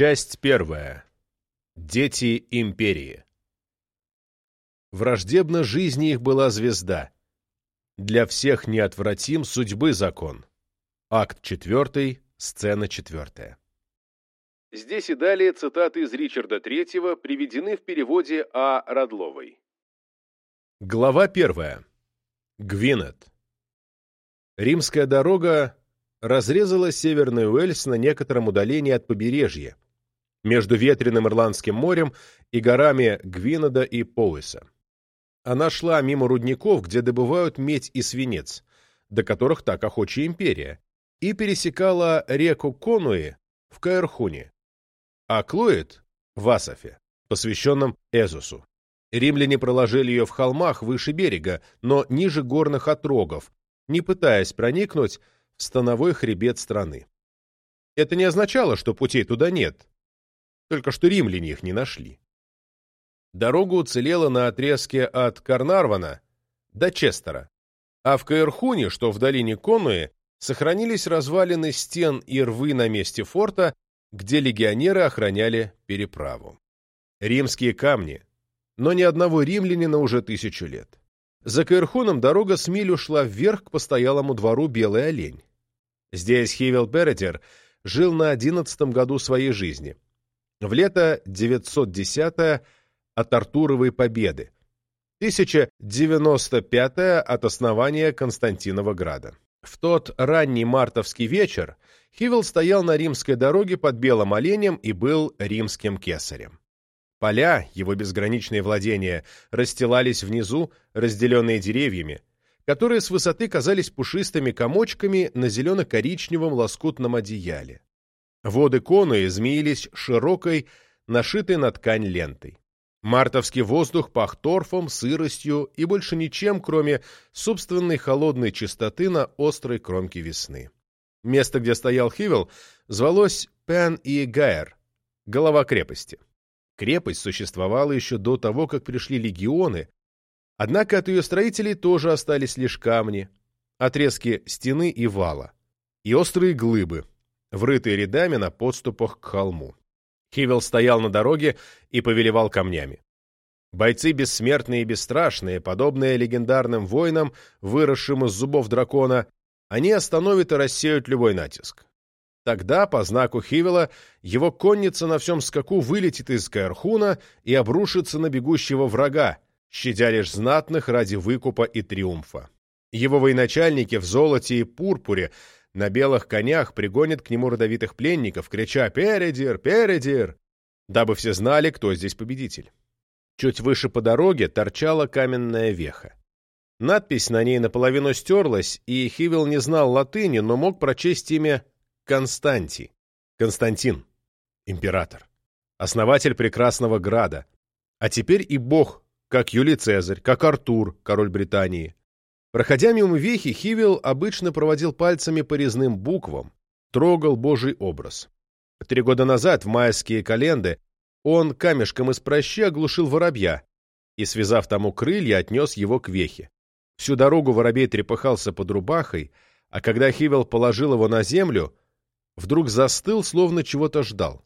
Часть первая. Дети империи. Враждебна жизни их была звезда. Для всех неотвратим судьбы закон. Акт четвертый, сцена четвертая. Здесь и далее цитаты из Ричарда Третьего приведены в переводе А. Радловой. Глава первая. Гвинет. Римская дорога разрезала Северный Уэльс на некотором удалении от побережья, между ветреным Ирландским морем и горами Гвинеда и Поуэса. Она шла мимо рудников, где добывают медь и свинец, до которых так охоча империя, и пересекала реку Конуи в Каэрхуне, а Клоид — в Асафе, посвященном Эзусу. Римляне проложили ее в холмах выше берега, но ниже горных отрогов, не пытаясь проникнуть в становой хребет страны. Это не означало, что путей туда нет, только что римляне их не нашли. Дорога уцелела на отрезке от Карнарвана до Честера, а в Каэрхуне, что в долине Конуи, сохранились развалины стен и рвы на месте форта, где легионеры охраняли переправу. Римские камни, но ни одного римлянина уже тысячу лет. За Каэрхуном дорога с милю шла вверх к постоялому двору Белый олень. Здесь Хивел Бередер жил на одиннадцатом году своей жизни – в лето 910 от Артуровой победы, 1095 от основания Константинова града. В тот ранний мартовский вечер Хивел стоял на римской дороге под белым оленем и был римским кесарем. Поля, его безграничные владения, расстилались внизу, разделенные деревьями, которые с высоты казались пушистыми комочками на зелено-коричневом лоскутном одеяле. Воды Коны змеились широкой, нашитой на ткань лентой. Мартовский воздух пах торфом, сыростью и больше ничем, кроме собственной холодной чистоты на острой кромке весны. Место, где стоял Хивел, звалось Пен и Гайер, голова крепости. Крепость существовала еще до того, как пришли легионы, однако от ее строителей тоже остались лишь камни, отрезки стены и вала, и острые глыбы, врытые рядами на подступах к холму. Хивел стоял на дороге и повелевал камнями. Бойцы бессмертные и бесстрашные, подобные легендарным воинам, выросшим из зубов дракона, они остановят и рассеют любой натиск. Тогда, по знаку Хивела, его конница на всем скаку вылетит из Каэрхуна и обрушится на бегущего врага, щадя лишь знатных ради выкупа и триумфа. Его военачальники в золоте и пурпуре на белых конях пригонят к нему родовитых пленников, крича «Передир! Передир!», дабы все знали, кто здесь победитель. Чуть выше по дороге торчала каменная веха. Надпись на ней наполовину стерлась, и Хивел не знал латыни, но мог прочесть имя Константий. Константин. Император. Основатель прекрасного града. А теперь и бог, как Юлий Цезарь, как Артур, король Британии. Проходя мимо вехи, Хивил обычно проводил пальцами по резным буквам, трогал Божий образ. Три года назад, в майские календы, он камешком из прощи оглушил воробья и, связав тому крылья, отнес его к вехе. Всю дорогу воробей трепыхался под рубахой, а когда Хивел положил его на землю, вдруг застыл, словно чего-то ждал.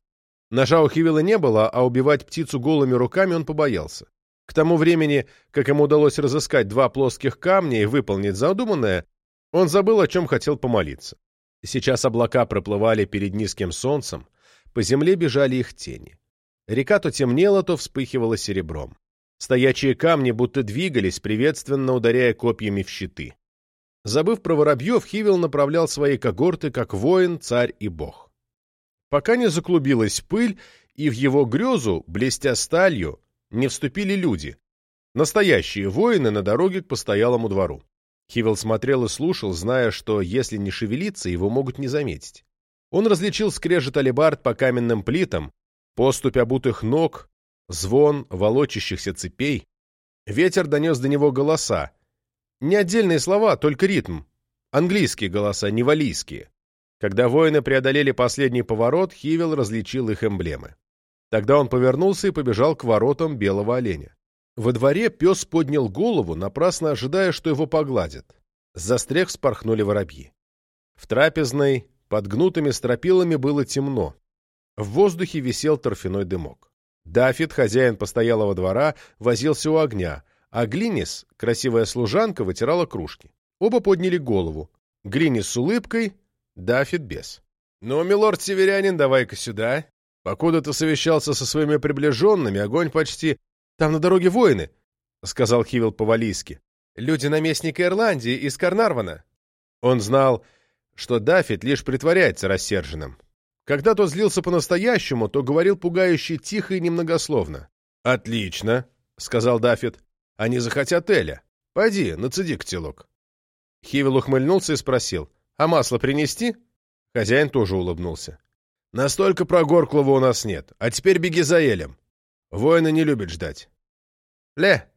Ножа у Хивела не было, а убивать птицу голыми руками он побоялся. К тому времени, как ему удалось разыскать два плоских камня и выполнить задуманное, он забыл, о чем хотел помолиться. Сейчас облака проплывали перед низким солнцем, по земле бежали их тени. Река то темнела, то вспыхивала серебром. Стоячие камни будто двигались, приветственно ударяя копьями в щиты. Забыв про воробьев, Хивил направлял свои когорты как воин, царь и бог. Пока не заклубилась пыль, и в его грезу, блестя сталью, не вступили люди, настоящие воины на дороге к постоялому двору. Хивел смотрел и слушал, зная, что если не шевелиться, его могут не заметить. Он различил скрежет алебард по каменным плитам, поступь обутых ног, звон волочащихся цепей. Ветер донес до него голоса. Не отдельные слова, только ритм. Английские голоса, не валийские. Когда воины преодолели последний поворот, Хивел различил их эмблемы. Тогда он повернулся и побежал к воротам белого оленя. Во дворе пес поднял голову, напрасно ожидая, что его погладят. За стрех спорхнули воробьи. В трапезной под гнутыми стропилами было темно. В воздухе висел торфяной дымок. Даффит, хозяин постоялого двора, возился у огня, а Глинис, красивая служанка, вытирала кружки. Оба подняли голову. Глинис с улыбкой, Даффит без. «Ну, милорд-северянин, давай-ка сюда. Покуда ты совещался со своими приближенными, огонь почти... Там на дороге воины», — сказал Хивил по-валийски. «Люди наместника Ирландии из Карнарвана». Он знал, что Даффит лишь притворяется рассерженным. Когда тот злился по-настоящему, то говорил пугающе тихо и немногословно. «Отлично», — сказал Даффит. «Они захотят Эля. Пойди, нацеди котелок». Хивил ухмыльнулся и спросил. «А масло принести?» Хозяин тоже улыбнулся. «Настолько прогорклого у нас нет. А теперь беги за Элем. Воины не любят ждать». «Ле».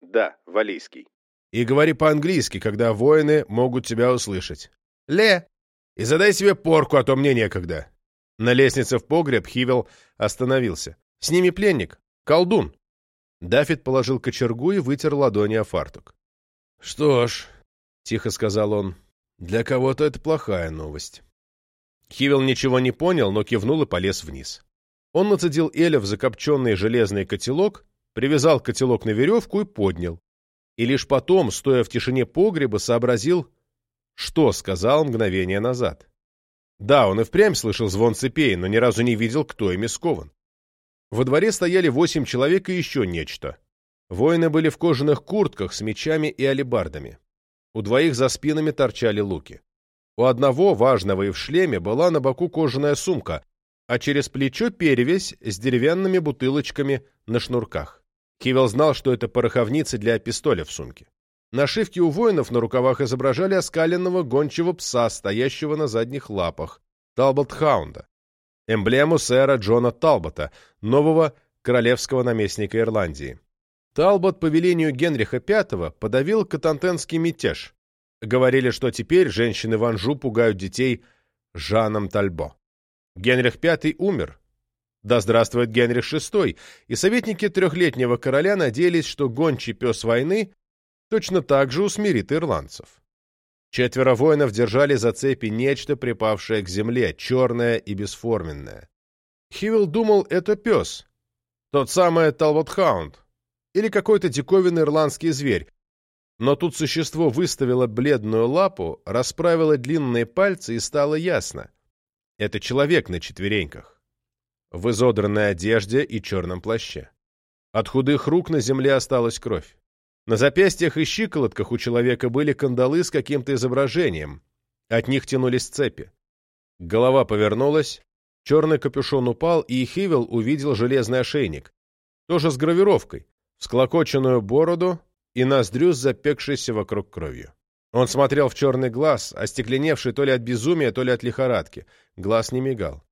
«Да, валийский». «И говори по-английски, когда воины могут тебя услышать». «Ле». «И задай себе порку, а то мне некогда». На лестнице в погреб Хивел остановился. «С ними пленник. Колдун». Даффит положил кочергу и вытер ладони о фартук. «Что ж», — тихо сказал он, — «для кого-то это плохая новость». Хивел ничего не понял, но кивнул и полез вниз. Он нацедил Эля в закопченный железный котелок, привязал котелок на веревку и поднял. И лишь потом, стоя в тишине погреба, сообразил, что сказал мгновение назад. Да, он и впрямь слышал звон цепей, но ни разу не видел, кто ими скован. Во дворе стояли восемь человек и еще нечто. Воины были в кожаных куртках с мечами и алебардами. У двоих за спинами торчали луки. У одного, важного и в шлеме, была на боку кожаная сумка, а через плечо перевязь с деревянными бутылочками на шнурках. Кивел знал, что это пороховницы для пистоля в сумке. Нашивки у воинов на рукавах изображали оскаленного гончего пса, стоящего на задних лапах, Талбот-хаунда, эмблему сэра Джона Талбота, нового королевского наместника Ирландии. Талбот по велению Генриха V подавил катантенский мятеж, Говорили, что теперь женщины в Анжу пугают детей Жаном Тальбо. Генрих V умер. Да здравствует Генрих VI, и советники трехлетнего короля надеялись, что гончий пес войны точно так же усмирит ирландцев. Четверо воинов держали за цепи нечто, припавшее к земле, черное и бесформенное. Хивилл думал, это пес, тот самый Талботхаунд, или какой-то диковинный ирландский зверь, но тут существо выставило бледную лапу, расправило длинные пальцы и стало ясно. Это человек на четвереньках. В изодранной одежде и черном плаще. От худых рук на земле осталась кровь. На запястьях и щиколотках у человека были кандалы с каким-то изображением. От них тянулись цепи. Голова повернулась, черный капюшон упал, и Хивел увидел железный ошейник. Тоже с гравировкой, всклокоченную бороду, и ноздрю с запекшейся вокруг кровью. Он смотрел в черный глаз, остекленевший то ли от безумия, то ли от лихорадки. Глаз не мигал.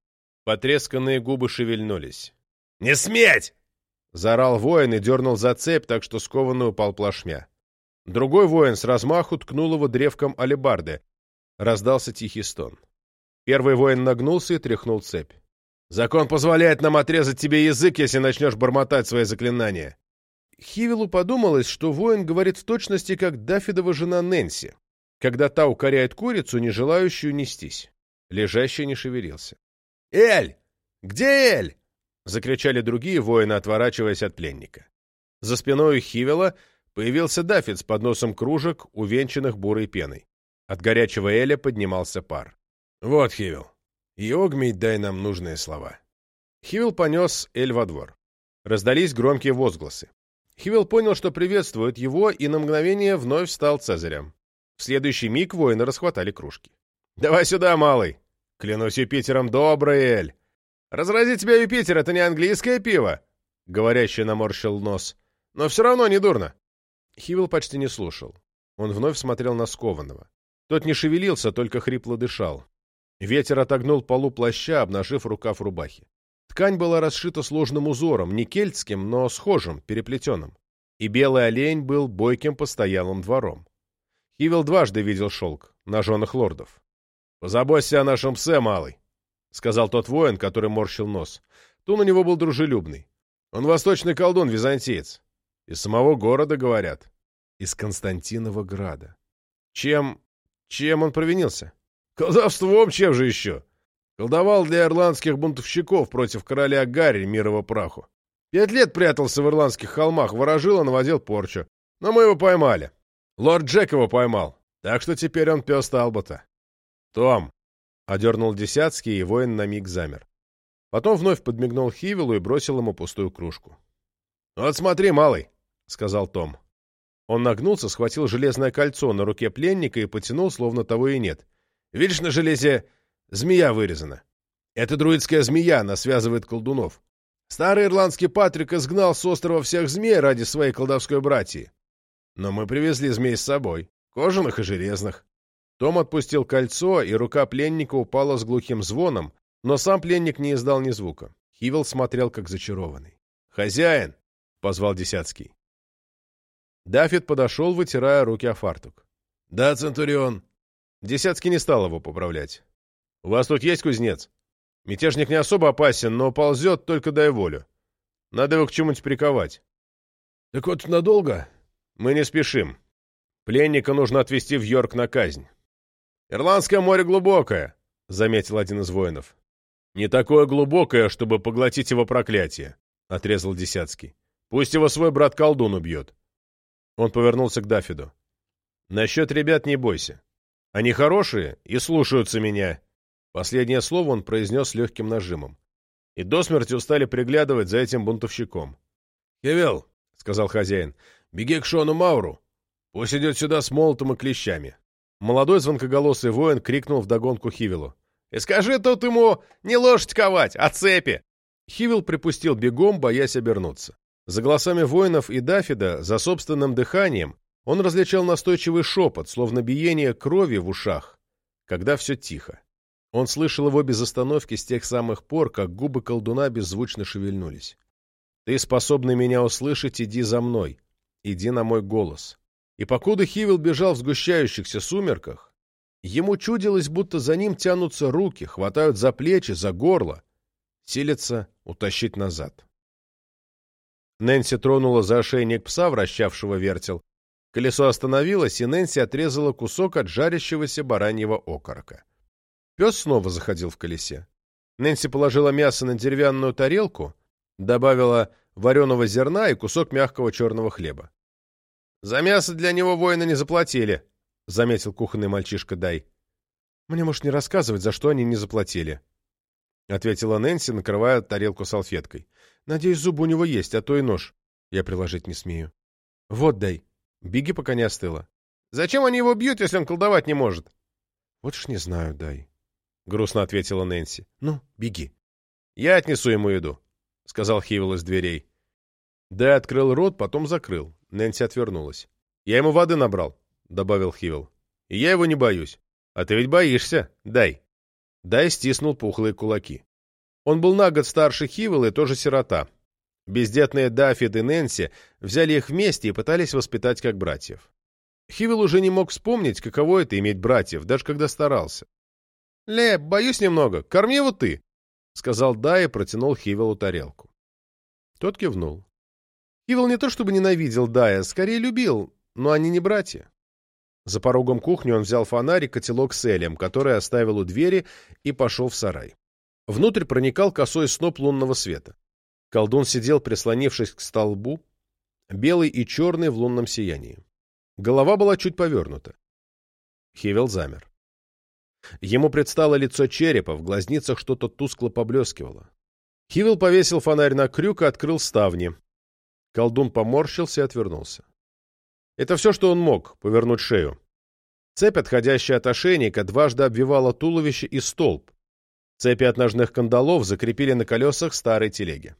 Потресканные губы шевельнулись. «Не сметь!» Заорал воин и дернул за цепь, так что скованный упал плашмя. Другой воин с размаху ткнул его древком алебарды. Раздался тихий стон. Первый воин нагнулся и тряхнул цепь. «Закон позволяет нам отрезать тебе язык, если начнешь бормотать свои заклинания. Хивилу подумалось, что воин говорит в точности, как Даффидова жена Нэнси, когда та укоряет курицу, не желающую нестись. Лежащий не шевелился. «Эль! Где Эль?» — закричали другие воины, отворачиваясь от пленника. За спиной Хивела появился Даффид с подносом кружек, увенчанных бурой пеной. От горячего Эля поднимался пар. «Вот, Хивел, и огмей дай нам нужные слова». Хивел понес Эль во двор. Раздались громкие возгласы. Хивел понял, что приветствует его, и на мгновение вновь стал Цезарем. В следующий миг воины расхватали кружки. «Давай сюда, малый! Клянусь Юпитером, добрый Эль! Разрази тебя, Юпитер, это не английское пиво!» Говорящий наморщил нос. «Но все равно не дурно!» Хивел почти не слушал. Он вновь смотрел на скованного. Тот не шевелился, только хрипло дышал. Ветер отогнул полу плаща, обнажив рукав рубахи. Ткань была расшита сложным узором, не кельтским, но схожим, переплетенным. И белый олень был бойким постоялым двором. Хивел дважды видел шелк, на женах лордов. «Позаботься о нашем псе, малый», — сказал тот воин, который морщил нос. Тун у него был дружелюбный. Он восточный колдун-византиец. Из самого города, говорят. Из Константинова града. Чем... чем он провинился? Колдовством, чем же еще? Колдовал для ирландских бунтовщиков против короля Гарри мирового праху. Пять лет прятался в ирландских холмах, ворожил и наводил порчу. Но мы его поймали. Лорд Джек его поймал. Так что теперь он пес Талбота. Том, — одернул Десятский, и воин на миг замер. Потом вновь подмигнул Хивилу и бросил ему пустую кружку. «Вот смотри, малый», — сказал Том. Он нагнулся, схватил железное кольцо на руке пленника и потянул, словно того и нет. «Видишь, на железе змея вырезана. Это друидская змея, она связывает колдунов. Старый ирландский Патрик изгнал с острова всех змей ради своей колдовской братьи. Но мы привезли змей с собой, кожаных и железных. Том отпустил кольцо, и рука пленника упала с глухим звоном, но сам пленник не издал ни звука. Хивел смотрел, как зачарованный. «Хозяин!» — позвал Десяцкий. Даффит подошел, вытирая руки о фартук. «Да, Центурион». Десяцкий не стал его поправлять. «У вас тут есть кузнец?» Мятежник не особо опасен, но ползет, только дай волю. Надо его к чему-нибудь приковать. — Так вот надолго? — Мы не спешим. Пленника нужно отвезти в Йорк на казнь. — Ирландское море глубокое, — заметил один из воинов. — Не такое глубокое, чтобы поглотить его проклятие, — отрезал Десяцкий. — Пусть его свой брат-колдун убьет. Он повернулся к Дафиду. — Насчет ребят не бойся. Они хорошие и слушаются меня, Последнее слово он произнес легким нажимом. И до смерти устали приглядывать за этим бунтовщиком. «Хевел», — сказал хозяин, — «беги к Шону Мауру. Пусть идет сюда с молотом и клещами». Молодой звонкоголосый воин крикнул вдогонку Хивелу. «И скажи тут ему не лошадь ковать, а цепи!» Хивел припустил бегом, боясь обернуться. За голосами воинов и Дафида, за собственным дыханием, он различал настойчивый шепот, словно биение крови в ушах, когда все тихо. Он слышал его без остановки с тех самых пор, как губы колдуна беззвучно шевельнулись. «Ты способный меня услышать, иди за мной. Иди на мой голос». И покуда Хивил бежал в сгущающихся сумерках, ему чудилось, будто за ним тянутся руки, хватают за плечи, за горло, силятся утащить назад. Нэнси тронула за ошейник пса, вращавшего вертел. Колесо остановилось, и Нэнси отрезала кусок от жарящегося бараньего окорока. Пес снова заходил в колесе. Нэнси положила мясо на деревянную тарелку, добавила вареного зерна и кусок мягкого черного хлеба. «За мясо для него воины не заплатили», — заметил кухонный мальчишка Дай. «Мне, может, не рассказывать, за что они не заплатили», — ответила Нэнси, накрывая тарелку салфеткой. «Надеюсь, зубы у него есть, а то и нож. Я приложить не смею». «Вот, Дай. Беги, пока не остыло». «Зачем они его бьют, если он колдовать не может?» «Вот ж не знаю, Дай». — грустно ответила Нэнси. «Ну, беги». «Я отнесу ему еду», — сказал Хивел из дверей. Дэй открыл рот, потом закрыл. Нэнси отвернулась. «Я ему воды набрал», — добавил Хивел. «И я его не боюсь». «А ты ведь боишься? Дай». Дай стиснул пухлые кулаки. Он был на год старше Хивела и тоже сирота. Бездетные Даффид и Нэнси взяли их вместе и пытались воспитать как братьев. Хивел уже не мог вспомнить, каково это иметь братьев, даже когда старался. «Ле, боюсь немного. Корми его ты», — сказал Да и протянул Хивелу тарелку. Тот кивнул. Хивел не то чтобы ненавидел Дая, скорее любил, но они не братья. За порогом кухни он взял фонарь и котелок с элем, который оставил у двери, и пошел в сарай. Внутрь проникал косой сноп лунного света. Колдун сидел, прислонившись к столбу, белый и черный в лунном сиянии. Голова была чуть повернута. Хивел замер. Ему предстало лицо черепа, в глазницах что-то тускло поблескивало. Хивил повесил фонарь на крюк и открыл ставни. Колдун поморщился и отвернулся. Это все, что он мог, повернуть шею. Цепь, отходящая от ошейника, дважды обвивала туловище и столб. Цепи от ножных кандалов закрепили на колесах старой телеги.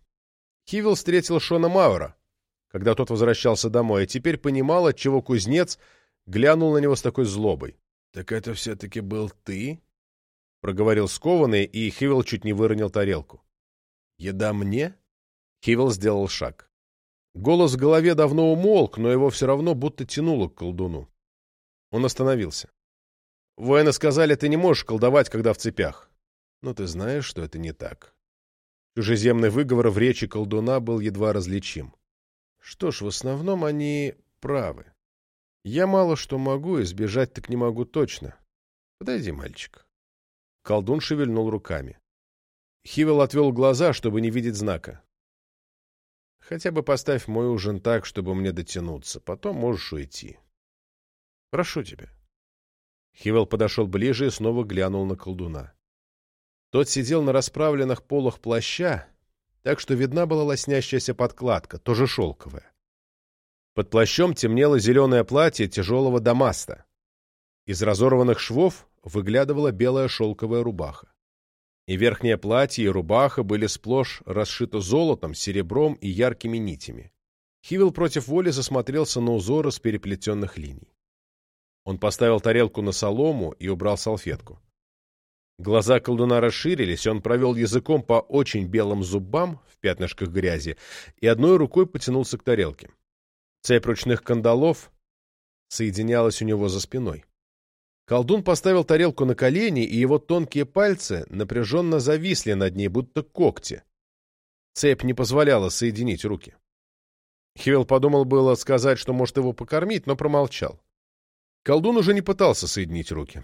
Хивил встретил Шона Маура, когда тот возвращался домой, и теперь понимал, отчего кузнец глянул на него с такой злобой. «Так это все-таки был ты?» — проговорил скованный, и Хивел чуть не выронил тарелку. «Еда мне?» Хивел сделал шаг. Голос в голове давно умолк, но его все равно будто тянуло к колдуну. Он остановился. «Воины сказали, ты не можешь колдовать, когда в цепях. Но ты знаешь, что это не так». Чужеземный выговор в речи колдуна был едва различим. Что ж, в основном они правы. Я мало что могу, избежать так не могу точно. Подойди, мальчик. Колдун шевельнул руками. Хивел отвел глаза, чтобы не видеть знака. «Хотя бы поставь мой ужин так, чтобы мне дотянуться. Потом можешь уйти. Прошу тебя». Хивел подошел ближе и снова глянул на колдуна. Тот сидел на расправленных полах плаща, так что видна была лоснящаяся подкладка, тоже шелковая. Под плащом темнело зеленое платье тяжелого дамаста. Из разорванных швов выглядывала белая шелковая рубаха. И верхнее платье, и рубаха были сплошь расшиты золотом, серебром и яркими нитями. Хивил против воли засмотрелся на узоры с переплетенных линий. Он поставил тарелку на солому и убрал салфетку. Глаза колдуна расширились, он провел языком по очень белым зубам в пятнышках грязи и одной рукой потянулся к тарелке. Цепь ручных кандалов соединялась у него за спиной. Колдун поставил тарелку на колени, и его тонкие пальцы напряженно зависли над ней, будто когти. Цепь не позволяла соединить руки. Хивел подумал было сказать, что может его покормить, но промолчал. Колдун уже не пытался соединить руки.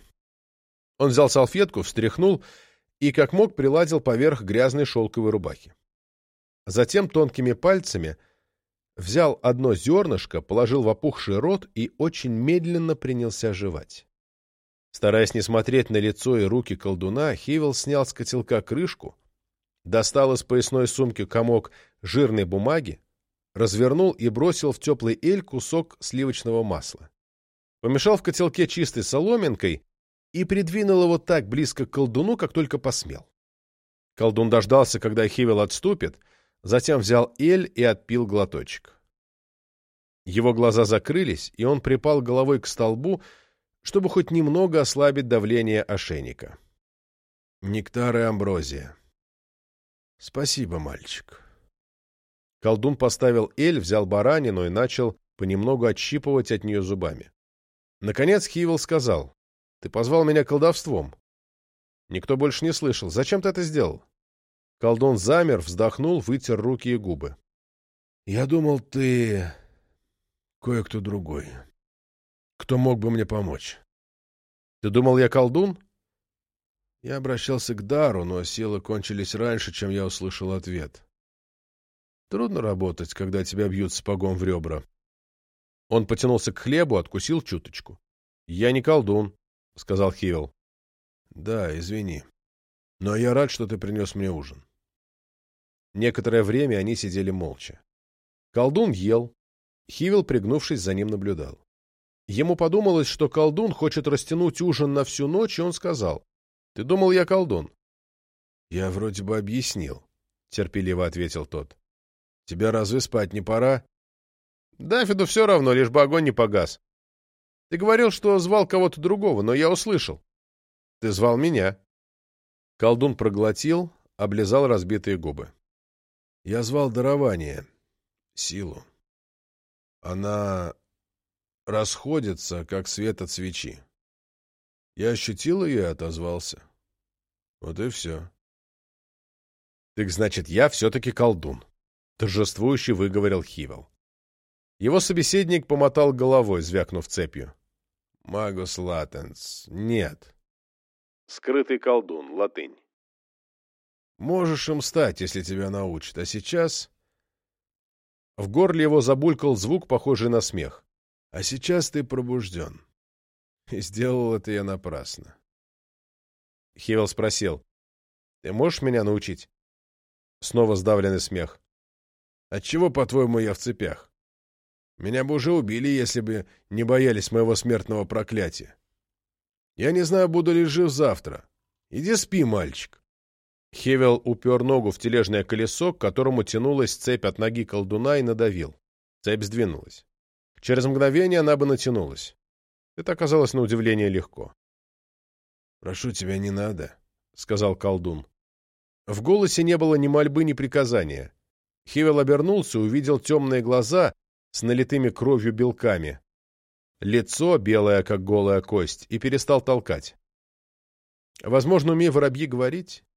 Он взял салфетку, встряхнул и, как мог, приладил поверх грязной шелковой рубахи. Затем тонкими пальцами взял одно зернышко, положил в опухший рот и очень медленно принялся жевать. Стараясь не смотреть на лицо и руки колдуна, Хивел снял с котелка крышку, достал из поясной сумки комок жирной бумаги, развернул и бросил в теплый эль кусок сливочного масла. Помешал в котелке чистой соломинкой и придвинул его так близко к колдуну, как только посмел. Колдун дождался, когда Хивел отступит, затем взял эль и отпил глоточек. Его глаза закрылись, и он припал головой к столбу, чтобы хоть немного ослабить давление ошейника. Нектар и амброзия. Спасибо, мальчик. Колдун поставил эль, взял баранину и начал понемногу отщипывать от нее зубами. Наконец Хивел сказал, ты позвал меня колдовством. Никто больше не слышал. Зачем ты это сделал? Колдун замер, вздохнул, вытер руки и губы. Я думал, ты кое-кто другой. Кто мог бы мне помочь? Ты думал, я колдун? Я обращался к дару, но силы кончились раньше, чем я услышал ответ. Трудно работать, когда тебя бьют сапогом в ребра. Он потянулся к хлебу, откусил чуточку. Я не колдун. — сказал Хивел. — Да, извини. Но я рад, что ты принес мне ужин. Некоторое время они сидели молча. Колдун ел. Хивел, пригнувшись, за ним наблюдал. Ему подумалось, что колдун хочет растянуть ужин на всю ночь, и он сказал. — Ты думал, я колдун? — Я вроде бы объяснил, — терпеливо ответил тот. — Тебя разве спать не пора? — Дафиду все равно, лишь бы огонь не погас. Ты говорил, что звал кого-то другого, но я услышал. Ты звал меня. Колдун проглотил, облизал разбитые губы. Я звал дарование, силу. Она расходится, как свет от свечи. Я ощутил ее и отозвался. Вот и все. Так значит, я все-таки колдун, — торжествующе выговорил Хивел. Его собеседник помотал головой, звякнув цепью. Магус латенс. Нет. Скрытый колдун. Латынь. Можешь им стать, если тебя научат. А сейчас... В горле его забулькал звук, похожий на смех. А сейчас ты пробужден. И сделал это я напрасно. Хивел спросил. Ты можешь меня научить? Снова сдавленный смех. Отчего, по-твоему, я в цепях? Меня бы уже убили, если бы не боялись моего смертного проклятия. Я не знаю, буду ли жив завтра. Иди спи, мальчик. Хевел упер ногу в тележное колесо, к которому тянулась цепь от ноги колдуна, и надавил. Цепь сдвинулась. Через мгновение она бы натянулась. Это оказалось на удивление легко. «Прошу тебя, не надо», — сказал колдун. В голосе не было ни мольбы, ни приказания. Хевел обернулся, увидел темные глаза, с налитыми кровью белками, лицо белое, как голая кость, и перестал толкать. Возможно, умея воробьи говорить? —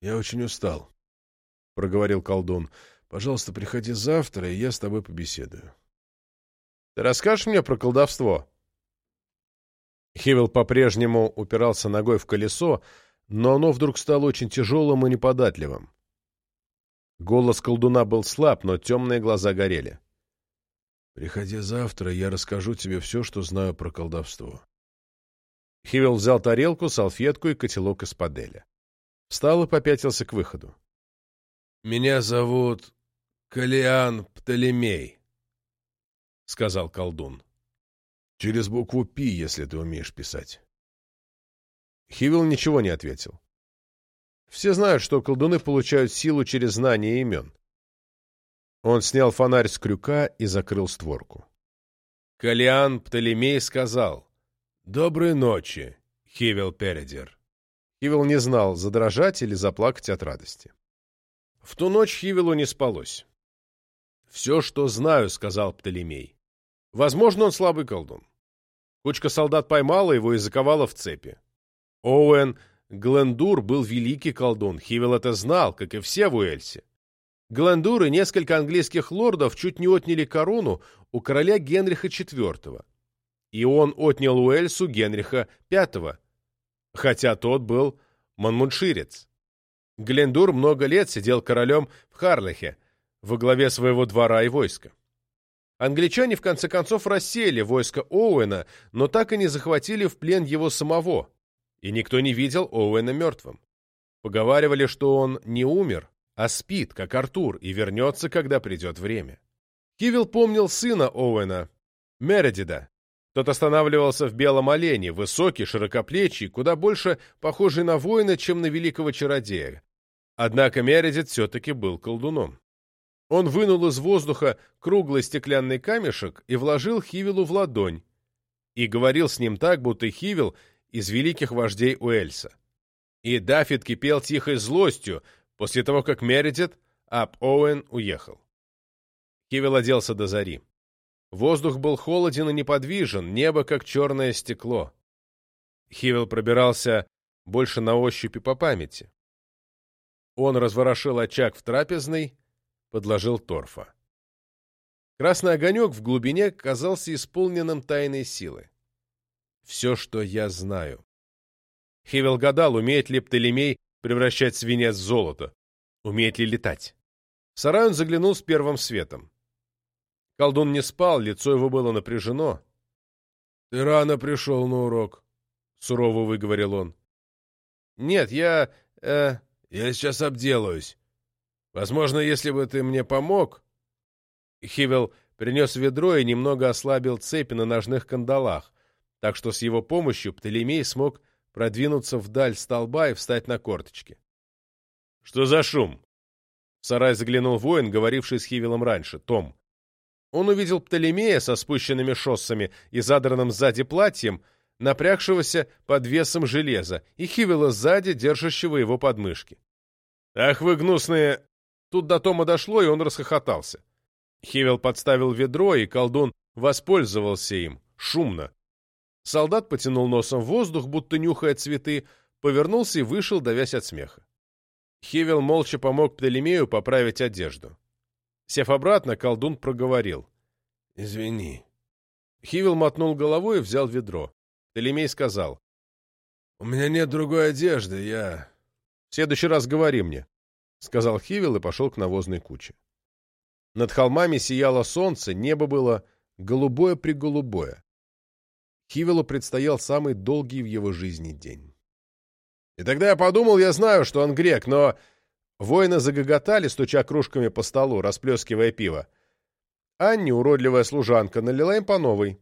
Я очень устал, — проговорил колдун. — Пожалуйста, приходи завтра, и я с тобой побеседую. — Ты расскажешь мне про колдовство? Хивел по-прежнему упирался ногой в колесо, — но оно вдруг стало очень тяжелым и неподатливым. Голос колдуна был слаб, но темные глаза горели. «Приходи завтра, я расскажу тебе все, что знаю про колдовство». Хивел взял тарелку, салфетку и котелок из паделя. Встал и попятился к выходу. «Меня зовут Калиан Птолемей», — сказал колдун. «Через букву «Пи», если ты умеешь писать». Хивил ничего не ответил. Все знают, что колдуны получают силу через знание имен. Он снял фонарь с крюка и закрыл створку. Калиан Птолемей сказал «Доброй ночи, Хивил Передер». Хивил не знал, задрожать или заплакать от радости. В ту ночь Хивилу не спалось. «Все, что знаю», — сказал Птолемей. Возможно, он слабый колдун. Кучка солдат поймала его и заковала в цепи. Оуэн Глендур был великий колдун, Хивел это знал, как и все в Уэльсе. Глендур и несколько английских лордов чуть не отняли корону у короля Генриха IV. И он отнял Уэльсу Генриха V, хотя тот был манмунширец. Глендур много лет сидел королем в Харлехе, во главе своего двора и войска. Англичане в конце концов рассеяли войско Оуэна, но так и не захватили в плен его самого, и никто не видел Оуэна мертвым. Поговаривали, что он не умер, а спит, как Артур, и вернется, когда придет время. Кивилл помнил сына Оуэна, Мередида. Тот останавливался в белом олене, высокий, широкоплечий, куда больше похожий на воина, чем на великого чародея. Однако Мередит все-таки был колдуном. Он вынул из воздуха круглый стеклянный камешек и вложил Хивилу в ладонь, и говорил с ним так, будто Хивил из великих вождей Уэльса. И Даффит кипел тихой злостью после того, как Мередит Ап Оуэн уехал. Хивил оделся до зари. Воздух был холоден и неподвижен, небо как черное стекло. Хивил пробирался больше на ощупь и по памяти. Он разворошил очаг в трапезной, подложил торфа. Красный огонек в глубине казался исполненным тайной силы все, что я знаю. Хевел гадал, умеет ли Птолемей превращать свинец в золото, умеет ли летать. В сарай он заглянул с первым светом. Колдун не спал, лицо его было напряжено. — Ты рано пришел на урок, — сурово выговорил он. — Нет, я... Э... Я сейчас обделаюсь. Возможно, если бы ты мне помог... Хивел принес ведро и немного ослабил цепи на ножных кандалах, так что с его помощью Птолемей смог продвинуться вдаль столба и встать на корточки. «Что за шум?» В сарай заглянул воин, говоривший с Хивилом раньше, Том. Он увидел Птолемея со спущенными шоссами и задранным сзади платьем, напрягшегося под весом железа, и Хивила сзади, держащего его подмышки. «Ах вы гнусные!» Тут до Тома дошло, и он расхохотался. Хивил подставил ведро, и колдун воспользовался им, шумно. Солдат потянул носом в воздух, будто нюхая цветы, повернулся и вышел, давясь от смеха. Хивел молча помог Птолемею поправить одежду. Сев обратно, колдун проговорил. — Извини. Хивел мотнул головой и взял ведро. Птолемей сказал. — У меня нет другой одежды, я... — В следующий раз говори мне, — сказал Хивел и пошел к навозной куче. Над холмами сияло солнце, небо было голубое-приголубое. Хивелу предстоял самый долгий в его жизни день. И тогда я подумал, я знаю, что он грек, но... Воины загоготали, стуча кружками по столу, расплескивая пиво. Анни, уродливая служанка, налила им по новой.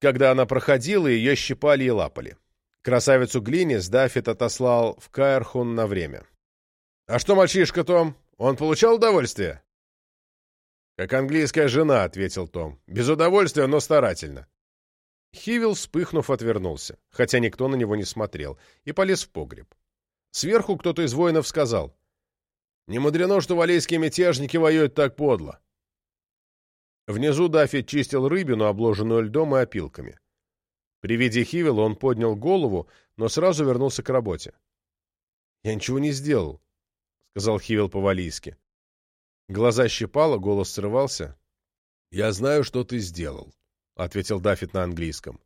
Когда она проходила, ее щипали и лапали. Красавицу Глинис Даффит отослал в Каэрхун на время. «А что мальчишка, Том? Он получал удовольствие?» «Как английская жена», — ответил Том. «Без удовольствия, но старательно». Хивил, вспыхнув, отвернулся, хотя никто на него не смотрел, и полез в погреб. Сверху кто-то из воинов сказал, «Не мудрено, что валейские мятежники воюют так подло». Внизу Даффи чистил рыбину, обложенную льдом и опилками. При виде Хивила он поднял голову, но сразу вернулся к работе. «Я ничего не сделал», — сказал Хивил по-валийски. Глаза щипало, голос срывался. «Я знаю, что ты сделал. — ответил Даффит на английском.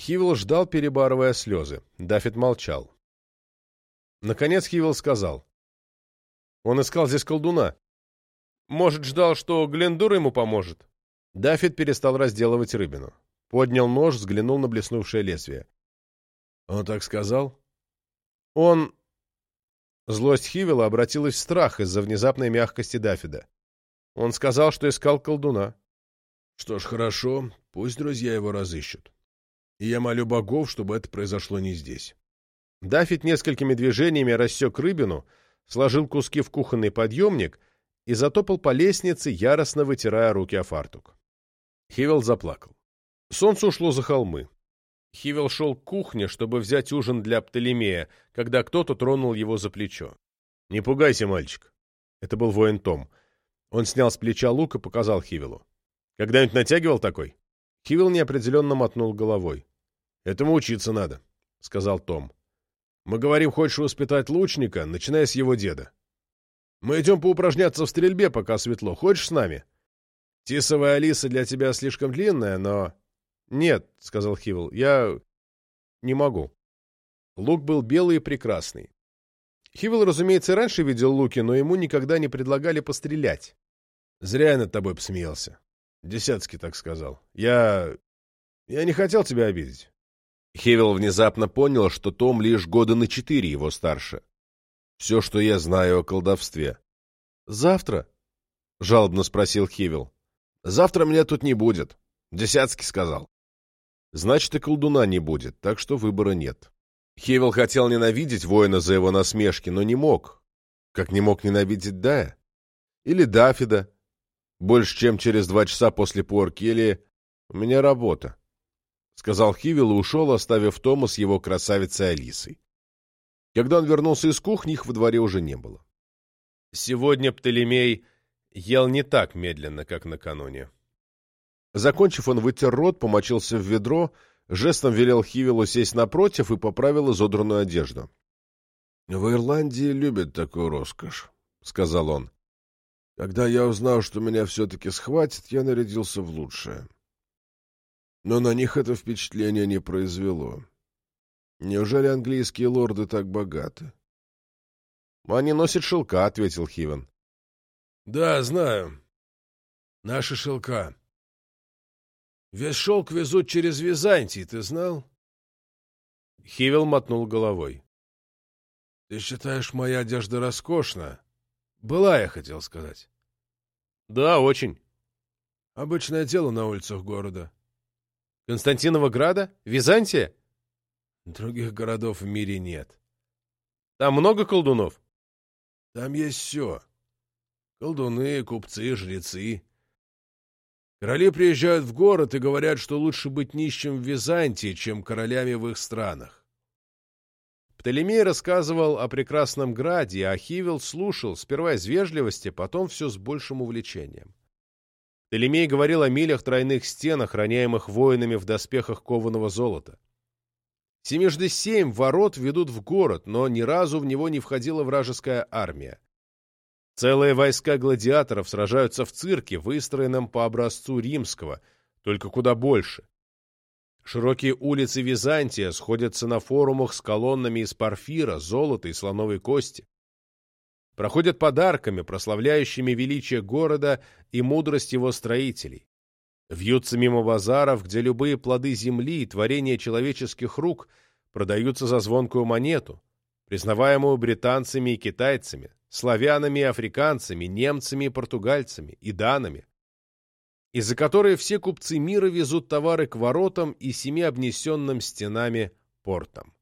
Хивилл ждал, перебарывая слезы. Даффит молчал. Наконец Хивилл сказал. Он искал здесь колдуна. Может, ждал, что Глендур ему поможет? Даффит перестал разделывать рыбину. Поднял нож, взглянул на блеснувшее лезвие. Он так сказал? Он... Злость Хивила обратилась в страх из-за внезапной мягкости Даффида. Он сказал, что искал колдуна. Что ж, хорошо, пусть друзья его разыщут. И я молю богов, чтобы это произошло не здесь. Даффит несколькими движениями рассек рыбину, сложил куски в кухонный подъемник и затопал по лестнице, яростно вытирая руки о фартук. Хивел заплакал. Солнце ушло за холмы. Хивел шел к кухне, чтобы взять ужин для Птолемея, когда кто-то тронул его за плечо. «Не пугайся, мальчик». Это был воин Том. Он снял с плеча лук и показал Хивелу. «Когда-нибудь натягивал такой?» Хивел неопределенно мотнул головой. «Этому учиться надо», — сказал Том. «Мы говорим, хочешь воспитать лучника, начиная с его деда. Мы идем поупражняться в стрельбе, пока светло. Хочешь с нами? Тисовая Алиса для тебя слишком длинная, но...» «Нет», — сказал Хивел, — «я... не могу». Лук был белый и прекрасный. Хивел, разумеется, раньше видел луки, но ему никогда не предлагали пострелять. «Зря я над тобой посмеялся». Десятский так сказал. «Я... я не хотел тебя обидеть». Хевел внезапно понял, что Том лишь года на четыре его старше. «Все, что я знаю о колдовстве». «Завтра?» — жалобно спросил Хевел. «Завтра меня тут не будет», — Десятский сказал. Значит, и колдуна не будет, так что выбора нет. Хевел хотел ненавидеть воина за его насмешки, но не мог. Как не мог ненавидеть Дая. Или Дафида. Больше, чем через два часа после порки, или... У меня работа. — сказал Хивел и ушел, оставив Тома с его красавицей Алисой. Когда он вернулся из кухни, их во дворе уже не было. Сегодня Птолемей ел не так медленно, как накануне. Закончив, он вытер рот, помочился в ведро, жестом велел Хивелу сесть напротив и поправил изодранную одежду. — В Ирландии любят такую роскошь, — сказал он. — Когда я узнал, что меня все-таки схватят, я нарядился в лучшее. Но на них это впечатление не произвело. Неужели английские лорды так богаты? — Они носят шелка, — ответил Хивен. — Да, знаю. Наши шелка. Весь шелк везут через Византий, ты знал? Хивел мотнул головой. — Ты считаешь, моя одежда роскошна? Была, я хотел сказать. — Да, очень. — Обычное дело на улицах города. — Константинова Града? Византия? — Других городов в мире нет. — Там много колдунов? — Там есть все. Колдуны, купцы, жрецы. Короли приезжают в город и говорят, что лучше быть нищим в Византии, чем королями в их странах. Птолемей рассказывал о прекрасном граде, а Хивел слушал, сперва из вежливости, потом все с большим увлечением. Птолемей говорил о милях тройных стен, охраняемых воинами в доспехах кованого золота. Семежды семь ворот ведут в город, но ни разу в него не входила вражеская армия. Целые войска гладиаторов сражаются в цирке, выстроенном по образцу римского, только куда больше. Широкие улицы Византия сходятся на форумах с колоннами из парфира, золота и слоновой кости. Проходят подарками, прославляющими величие города и мудрость его строителей. Вьются мимо базаров, где любые плоды земли и творения человеческих рук продаются за звонкую монету, признаваемую британцами и китайцами, славянами и африканцами, немцами и португальцами, и данами, из-за которой все купцы мира везут товары к воротам и семи обнесенным стенами портам.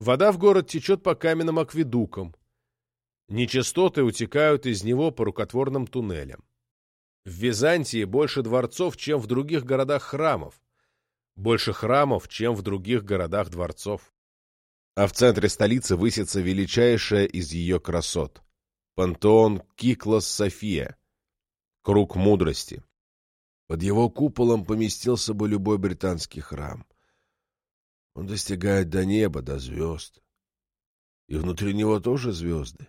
Вода в город течет по каменным акведукам. Нечистоты утекают из него по рукотворным туннелям. В Византии больше дворцов, чем в других городах храмов. Больше храмов, чем в других городах дворцов а в центре столицы высится величайшая из ее красот — пантеон Киклос София, круг мудрости. Под его куполом поместился бы любой британский храм. Он достигает до неба, до звезд. И внутри него тоже звезды.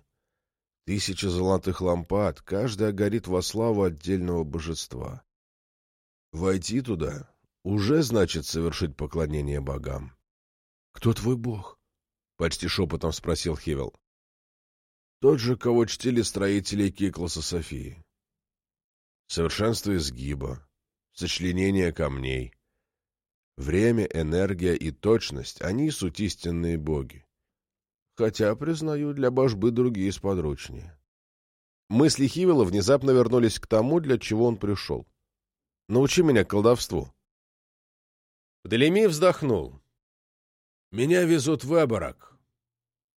Тысячи золотых лампад, каждая горит во славу отдельного божества. Войти туда уже значит совершить поклонение богам. Кто твой бог? почти шепотом спросил Хивел. Тот же, кого чтили строители Киклоса Софии. Совершенство изгиба, сочленение камней. Время, энергия и точность — они суть истинные боги. Хотя, признаю, для божбы другие сподручнее. Мысли Хивела внезапно вернулись к тому, для чего он пришел. «Научи меня колдовству». Птолемей вздохнул. «Меня везут в Эборак,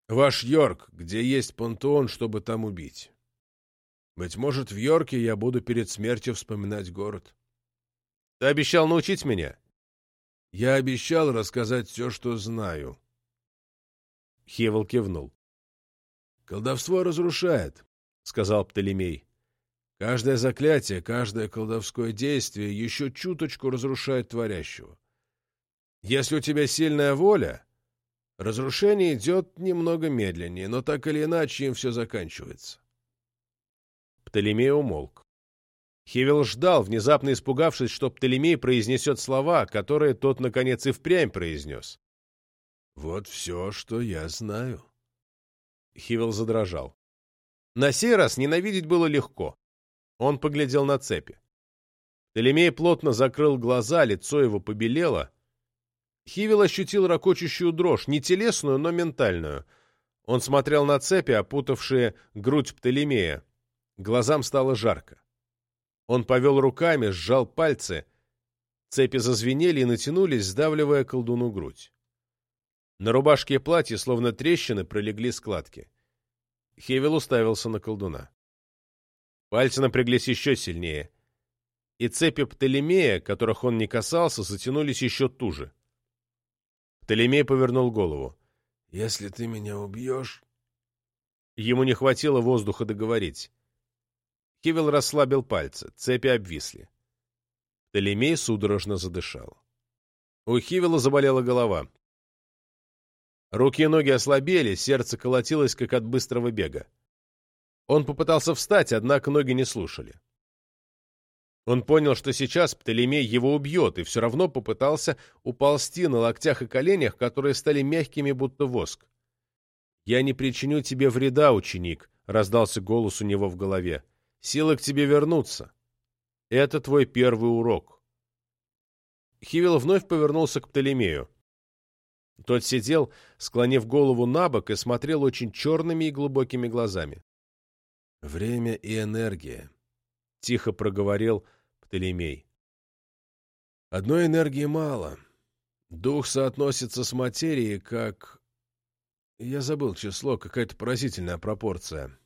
ваш Йорк, где есть пантеон, чтобы там убить. Быть может, в Йорке я буду перед смертью вспоминать город. Ты обещал научить меня?» «Я обещал рассказать все, что знаю». Хевел кивнул. «Колдовство разрушает», — сказал Птолемей. «Каждое заклятие, каждое колдовское действие еще чуточку разрушает творящего. Если у тебя сильная воля, разрушение идет немного медленнее, но так или иначе им все заканчивается. Птолемей умолк. Хивел ждал, внезапно испугавшись, что Птолемей произнесет слова, которые тот, наконец, и впрямь произнес. «Вот все, что я знаю». Хивел задрожал. На сей раз ненавидеть было легко. Он поглядел на цепи. Птолемей плотно закрыл глаза, лицо его побелело, Хивил ощутил ракочущую дрожь, не телесную, но ментальную. Он смотрел на цепи, опутавшие грудь Птолемея. Глазам стало жарко. Он повел руками, сжал пальцы. Цепи зазвенели и натянулись, сдавливая колдуну грудь. На рубашке и платье, словно трещины, пролегли складки. Хевил уставился на колдуна. Пальцы напряглись еще сильнее. И цепи Птолемея, которых он не касался, затянулись еще туже. Птолемей повернул голову. «Если ты меня убьешь...» Ему не хватило воздуха договорить. Кивел расслабил пальцы, цепи обвисли. Птолемей судорожно задышал. У Хивела заболела голова. Руки и ноги ослабели, сердце колотилось, как от быстрого бега. Он попытался встать, однако ноги не слушали. Он понял, что сейчас Птолемей его убьет, и все равно попытался уползти на локтях и коленях, которые стали мягкими, будто воск. «Я не причиню тебе вреда, ученик», — раздался голос у него в голове. «Силы к тебе вернутся. Это твой первый урок». Хивил вновь повернулся к Птолемею. Тот сидел, склонив голову на бок и смотрел очень черными и глубокими глазами. «Время и энергия», — тихо проговорил Птолемей. «Одной энергии мало. Дух соотносится с материей, как... Я забыл число, какая-то поразительная пропорция.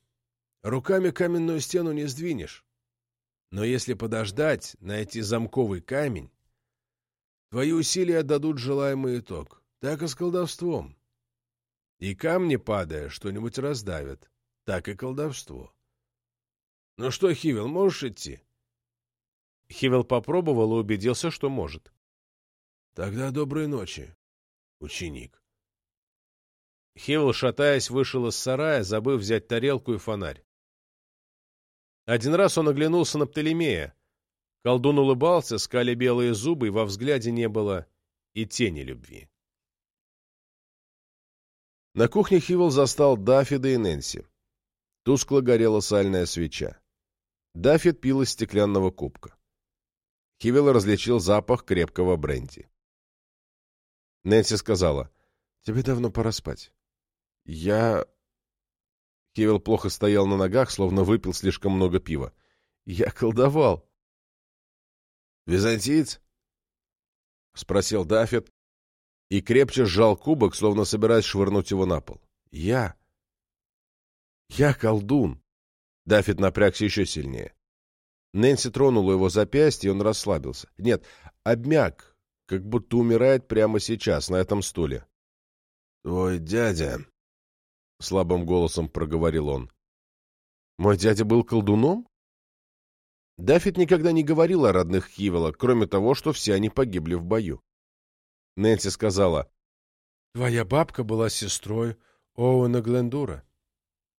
Руками каменную стену не сдвинешь. Но если подождать, найти замковый камень, твои усилия дадут желаемый итог. Так и с колдовством. И камни, падая, что-нибудь раздавят. Так и колдовство. «Ну что, Хивел, можешь идти?» Хивел попробовал и убедился, что может. «Тогда доброй ночи, ученик». Хивел, шатаясь, вышел из сарая, забыв взять тарелку и фонарь. Один раз он оглянулся на Птолемея. Колдун улыбался, скали белые зубы, и во взгляде не было и тени любви. На кухне Хивел застал Даффида и Нэнси. Тускло горела сальная свеча. Даффид пил из стеклянного кубка. Хивел различил запах крепкого бренди. Нэнси сказала, «Тебе давно пора спать». «Я...» Хивел плохо стоял на ногах, словно выпил слишком много пива. «Я колдовал». «Византиец?» — спросил Даффид и крепче сжал кубок, словно собираясь швырнуть его на пол. «Я...» «Я колдун!» Даффид напрягся еще сильнее. Нэнси тронула его запястье, и он расслабился. Нет, обмяк, как будто умирает прямо сейчас, на этом стуле. — Твой дядя, — слабым голосом проговорил он. — Мой дядя был колдуном? Даффид никогда не говорил о родных Хивела, кроме того, что все они погибли в бою. Нэнси сказала, — Твоя бабка была сестрой Оуэна Глендура.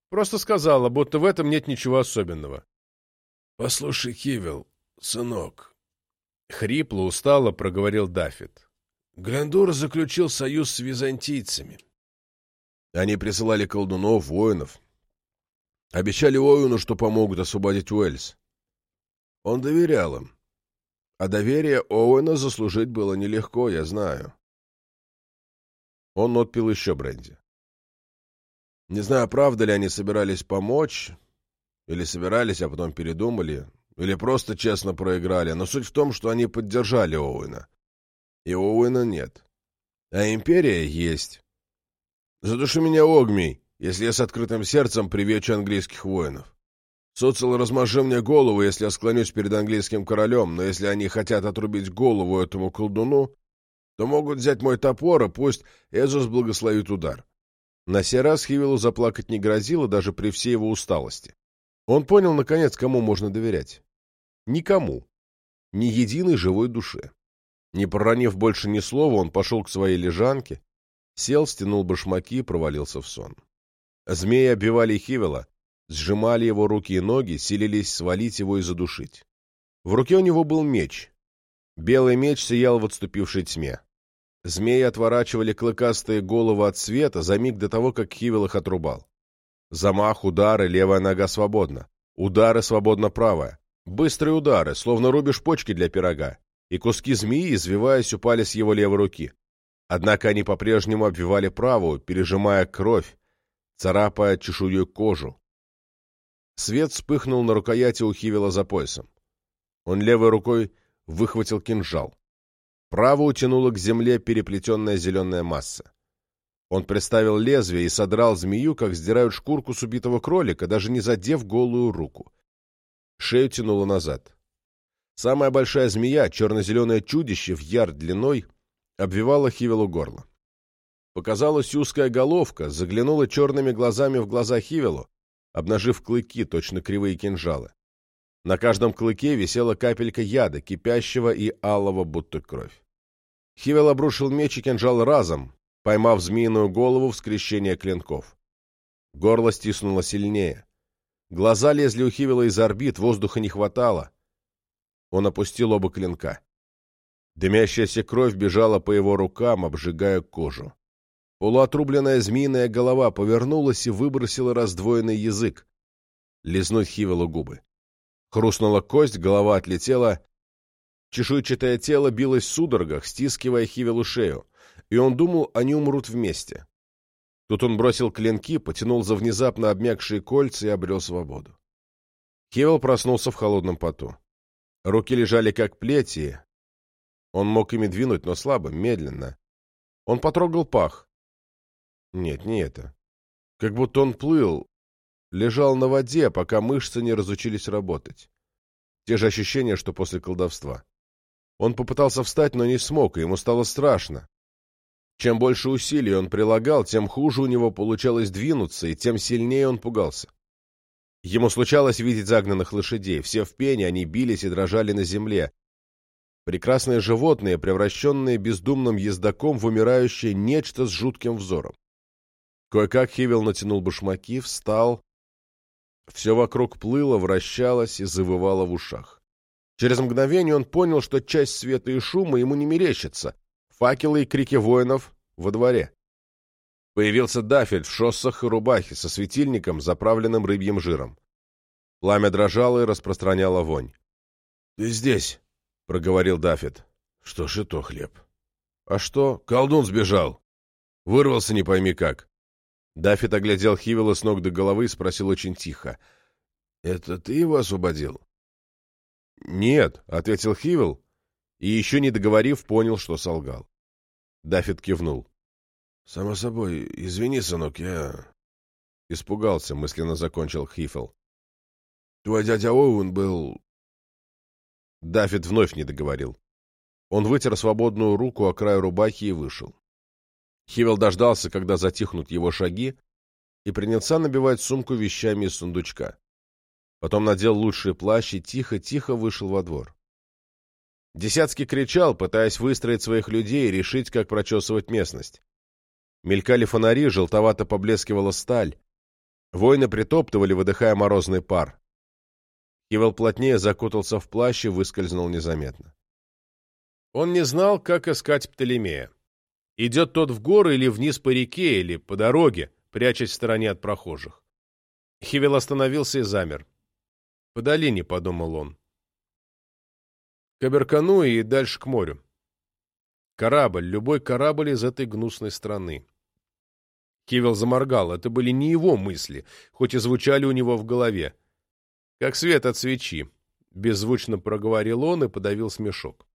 Просто сказала, будто в этом нет ничего особенного. — Послушай, Кивел, сынок. Хрипло, устало проговорил Даффит. Глендур заключил союз с византийцами. Они присылали колдунов, воинов. Обещали Оуэну, что помогут освободить Уэльс. Он доверял им. А доверие Оуэна заслужить было нелегко, я знаю. Он отпил еще бренди. Не знаю, правда ли они собирались помочь, или собирались, а потом передумали, или просто честно проиграли, но суть в том, что они поддержали Оуэна. И Оуэна нет. А империя есть. Задуши меня, Огмей, если я с открытым сердцем привечу английских воинов. Социл размажи мне голову, если я склонюсь перед английским королем, но если они хотят отрубить голову этому колдуну, то могут взять мой топор, и пусть Эзус благословит удар. На сей раз Хивилу заплакать не грозило даже при всей его усталости. Он понял, наконец, кому можно доверять. Никому. Ни единой живой душе. Не проронив больше ни слова, он пошел к своей лежанке, сел, стянул башмаки и провалился в сон. Змеи оббивали Хивела, сжимали его руки и ноги, силились свалить его и задушить. В руке у него был меч. Белый меч сиял в отступившей тьме. Змеи отворачивали клыкастые головы от света за миг до того, как Хивел их отрубал. Замах, удары, левая нога свободна. Удары свободно правая. Быстрые удары, словно рубишь почки для пирога. И куски змеи, извиваясь, упали с его левой руки. Однако они по-прежнему обвивали правую, пережимая кровь, царапая чешую кожу, Свет вспыхнул на рукояти у Хивела за поясом. Он левой рукой выхватил кинжал. Право утянуло к земле переплетенная зеленая масса. Он приставил лезвие и содрал змею, как сдирают шкурку с убитого кролика, даже не задев голую руку. Шею тянуло назад. Самая большая змея, черно-зеленое чудище в ярд длиной, обвивала Хивелу горло. Показалась узкая головка, заглянула черными глазами в глаза Хивелу, обнажив клыки, точно кривые кинжалы. На каждом клыке висела капелька яда, кипящего и алого, будто кровь. Хивел обрушил меч и кинжал разом, поймав змеиную голову в скрещение клинков. Горло стиснуло сильнее. Глаза лезли у Хивела из орбит, воздуха не хватало. Он опустил оба клинка. Дымящаяся кровь бежала по его рукам, обжигая кожу. Полуотрубленная змеиная голова повернулась и выбросила раздвоенный язык. Лизнуть Хивелу губы. Хрустнула кость, голова отлетела. Чешуйчатое тело билось в судорогах, стискивая Хивелу шею, и он думал, они умрут вместе. Тут он бросил клинки, потянул за внезапно обмякшие кольца и обрел свободу. Хивел проснулся в холодном поту. Руки лежали как плети. Он мог ими двинуть, но слабо, медленно. Он потрогал пах. Нет, не это. Как будто он плыл, лежал на воде, пока мышцы не разучились работать. Те же ощущения, что после колдовства. Он попытался встать, но не смог, и ему стало страшно. Чем больше усилий он прилагал, тем хуже у него получалось двинуться, и тем сильнее он пугался. Ему случалось видеть загнанных лошадей. Все в пене, они бились и дрожали на земле. Прекрасные животные, превращенные бездумным ездаком в умирающее нечто с жутким взором. Кое-как Хивел натянул башмаки, встал. Все вокруг плыло, вращалось и завывало в ушах. Через мгновение он понял, что часть света и шума ему не мерещится. Факелы и крики воинов во дворе. Появился Даффель в шоссах и рубахе со светильником, заправленным рыбьим жиром. Пламя дрожало и распространяло вонь. — Ты здесь, — проговорил Даффет. — Что ж, и то хлеб. — А что? Колдун сбежал. Вырвался не пойми как. Даффит оглядел Хивела с ног до головы и спросил очень тихо. — Это ты его освободил? — Нет, — ответил Хивел, и, еще не договорив, понял, что солгал. Даффит кивнул. — Само собой, извини, сынок, я... Испугался, мысленно закончил Хифел. — Твой дядя Оуэн был... Даффит вновь не договорил. Он вытер свободную руку о край рубахи и вышел. Хивел дождался, когда затихнут его шаги, и принялся набивать сумку вещами из сундучка. Потом надел лучший плащ и тихо-тихо вышел во двор. Десятский кричал, пытаясь выстроить своих людей и решить, как прочесывать местность. Мелькали фонари, желтовато поблескивала сталь. Воины притоптывали, выдыхая морозный пар. Хивел плотнее закутался в плащ и выскользнул незаметно. Он не знал, как искать Птолемея. Идет тот в горы или вниз по реке, или по дороге, прячась в стороне от прохожих. Хивел остановился и замер. «По долине», — подумал он. К и дальше к морю. Корабль, любой корабль из этой гнусной страны. Кивел заморгал. Это были не его мысли, хоть и звучали у него в голове. Как свет от свечи. Беззвучно проговорил он и подавил смешок.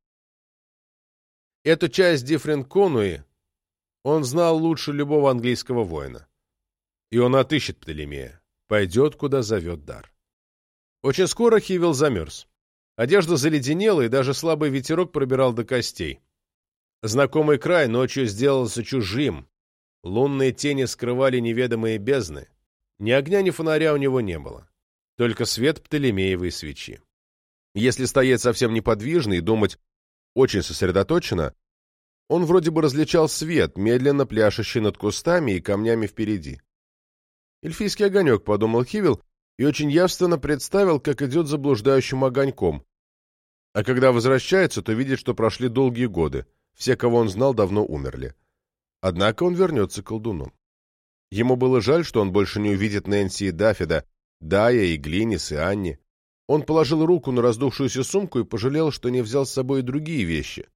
Эту часть Диффрент-Конуи он знал лучше любого английского воина. И он отыщет Птолемея, пойдет, куда зовет дар. Очень скоро Хивил замерз. Одежда заледенела, и даже слабый ветерок пробирал до костей. Знакомый край ночью сделался чужим. Лунные тени скрывали неведомые бездны. Ни огня, ни фонаря у него не было. Только свет Птолемеевой свечи. Если стоять совсем неподвижно и думать очень сосредоточенно, он вроде бы различал свет, медленно пляшущий над кустами и камнями впереди. «Эльфийский огонек», — подумал Хивил, и очень явственно представил, как идет заблуждающим огоньком. А когда возвращается, то видит, что прошли долгие годы — все, кого он знал, давно умерли. Однако он вернется к колдуну. Ему было жаль, что он больше не увидит Нэнси и Даффида, Дая и Глинис и Анни. Он положил руку на раздувшуюся сумку и пожалел, что не взял с собой другие вещи.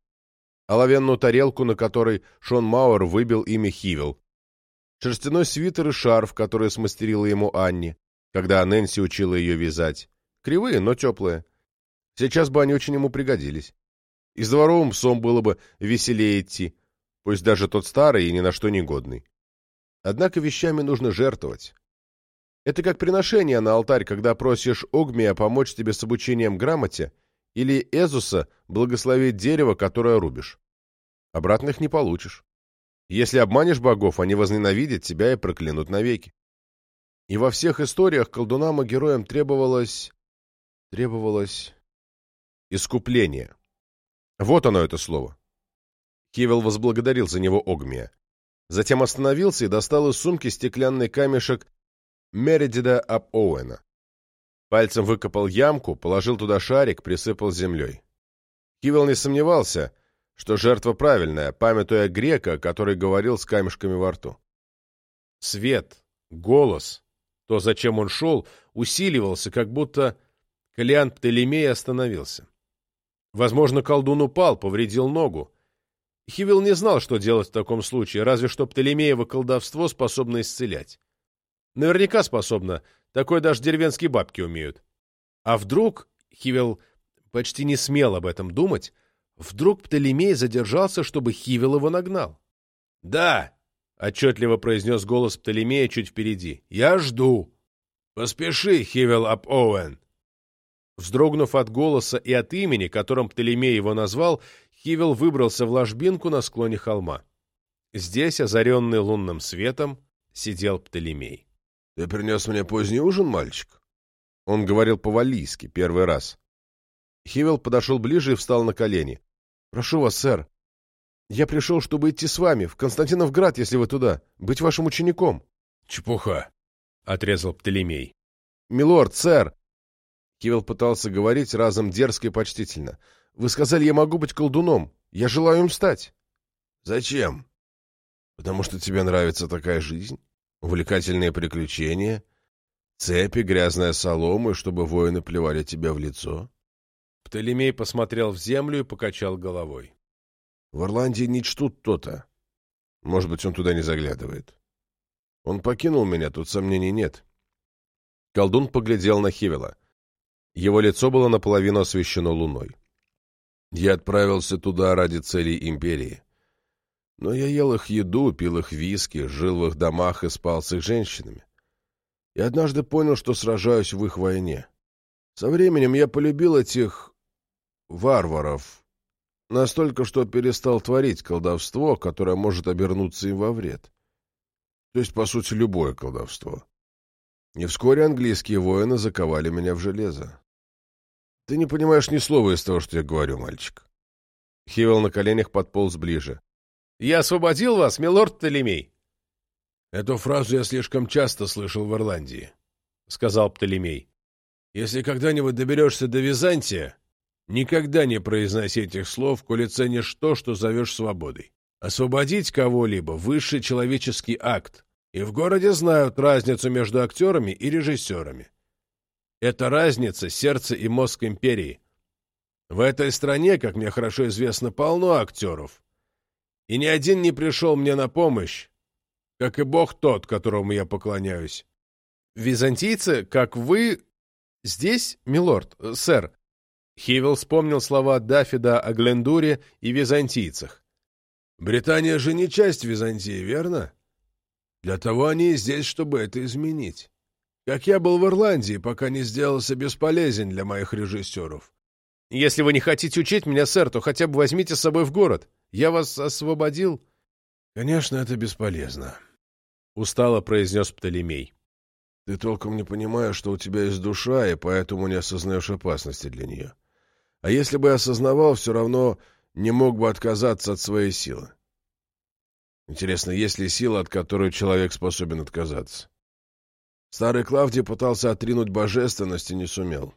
Оловянную тарелку, на которой Шон Мауэр выбил имя Хивил. Шерстяной свитер и шарф, который смастерила ему Анни, когда Нэнси учила ее вязать. Кривые, но теплые. Сейчас бы они очень ему пригодились. И с дворовым псом было бы веселее идти, пусть даже тот старый и ни на что не годный. Однако вещами нужно жертвовать. Это как приношение на алтарь, когда просишь Огмия помочь тебе с обучением грамоте или Эзуса благословить дерево, которое рубишь. Обратных не получишь. Если обманешь богов, они возненавидят тебя и проклянут навеки. И во всех историях колдунам и героям требовалось... требовалось... искупление. Вот оно, это слово. Кивел возблагодарил за него Огмия. Затем остановился и достал из сумки стеклянный камешек Мередида ап Оуэна. Пальцем выкопал ямку, положил туда шарик, присыпал землей. Кивел не сомневался, что жертва правильная, памятуя грека, который говорил с камешками во рту. Свет, голос, то, зачем он шел, усиливался, как будто Калиан Птолемей остановился. Возможно, колдун упал, повредил ногу. Хивил не знал, что делать в таком случае, разве что Птолемеево колдовство способно исцелять. Наверняка способно, такое даже деревенские бабки умеют. А вдруг, Хивил почти не смел об этом думать, вдруг Птолемей задержался, чтобы Хивил его нагнал. «Да!» — отчетливо произнес голос Птолемея чуть впереди. «Я жду!» «Поспеши, Хивил ап Оуэн!» Вздрогнув от голоса и от имени, которым Птолемей его назвал, Хивел выбрался в ложбинку на склоне холма. Здесь, озаренный лунным светом, сидел Птолемей. — Ты принес мне поздний ужин, мальчик? Он говорил по-валийски, первый раз. Хивел подошел ближе и встал на колени. — Прошу вас, сэр. Я пришел, чтобы идти с вами, в Константиновград, если вы туда, быть вашим учеником. — Чепуха! — отрезал Птолемей. — Милорд, сэр, Кивилл пытался говорить разом дерзко и почтительно. «Вы сказали, я могу быть колдуном. Я желаю им стать». «Зачем?» «Потому что тебе нравится такая жизнь, увлекательные приключения, цепи, грязная солома, чтобы воины плевали тебе в лицо». Птолемей посмотрел в землю и покачал головой. «В Ирландии не чтут то-то. Может быть, он туда не заглядывает. Он покинул меня, тут сомнений нет». Колдун поглядел на Хивела. Его лицо было наполовину освещено луной. Я отправился туда ради целей империи. Но я ел их еду, пил их виски, жил в их домах и спал с их женщинами. И однажды понял, что сражаюсь в их войне. Со временем я полюбил этих варваров настолько, что перестал творить колдовство, которое может обернуться им во вред. То есть, по сути, любое колдовство. И вскоре английские воины заковали меня в железо. Ты не понимаешь ни слова из того, что я говорю, мальчик. Хивел на коленях подполз ближе. «Я освободил вас, милорд Птолемей!» «Эту фразу я слишком часто слышал в Ирландии», — сказал Птолемей. «Если когда-нибудь доберешься до Византия, никогда не произноси этих слов, коли ценишь то, что зовешь свободой. Освободить кого-либо — высший человеческий акт, И в городе знают разницу между актерами и режиссерами. Это разница сердца и мозг империи. В этой стране, как мне хорошо известно, полно актеров. И ни один не пришел мне на помощь, как и бог тот, которому я поклоняюсь. Византийцы, как вы... Здесь, милорд, сэр. Хивел вспомнил слова Даффида о Глендуре и византийцах. Британия же не часть Византии, верно? Для того они и здесь, чтобы это изменить. Как я был в Ирландии, пока не сделался бесполезен для моих режиссеров. Если вы не хотите учить меня, сэр, то хотя бы возьмите с собой в город. Я вас освободил. Конечно, это бесполезно. Устало произнес Птолемей. Ты толком не понимаешь, что у тебя есть душа, и поэтому не осознаешь опасности для нее. А если бы осознавал, все равно не мог бы отказаться от своей силы. Интересно, есть ли сила, от которой человек способен отказаться? Старый Клавдий пытался отринуть божественность и не сумел.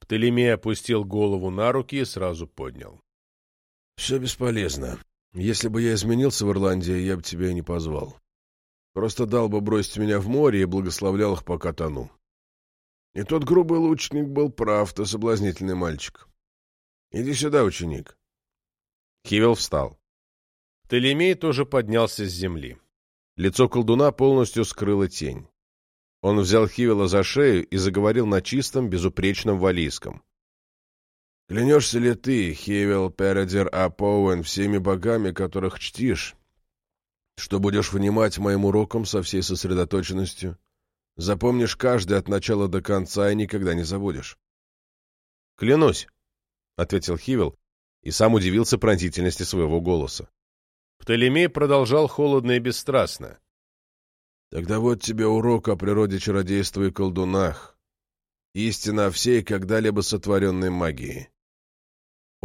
Птолемей опустил голову на руки и сразу поднял. — Все бесполезно. Если бы я изменился в Ирландии, я бы тебя не позвал. Просто дал бы бросить меня в море и благословлял их, пока тону. И тот грубый лучник был прав, ты соблазнительный мальчик. Иди сюда, ученик. Хивел встал. Птолемей тоже поднялся с земли. Лицо колдуна полностью скрыла тень. Он взял Хивела за шею и заговорил на чистом, безупречном валийском. «Клянешься ли ты, Хивел Передер Апоуэн, всеми богами, которых чтишь, что будешь внимать моим урокам со всей сосредоточенностью. Запомнишь каждый от начала до конца и никогда не забудешь. — Клянусь, — ответил Хивел и сам удивился пронзительности своего голоса. Птолемей продолжал холодно и бесстрастно. — Тогда вот тебе урок о природе чародейства и колдунах. Истина о всей когда-либо сотворенной магии.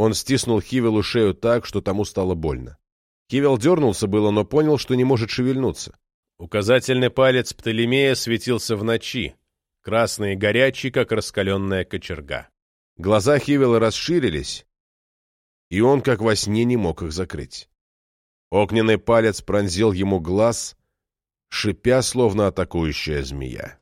Он стиснул Хивелу шею так, что тому стало больно. Кивел дернулся было, но понял, что не может шевельнуться. Указательный палец Птолемея светился в ночи, красный и горячий, как раскаленная кочерга. Глаза Хивела расширились, и он, как во сне, не мог их закрыть. Огненный палец пронзил ему глаз, шипя, словно атакующая змея.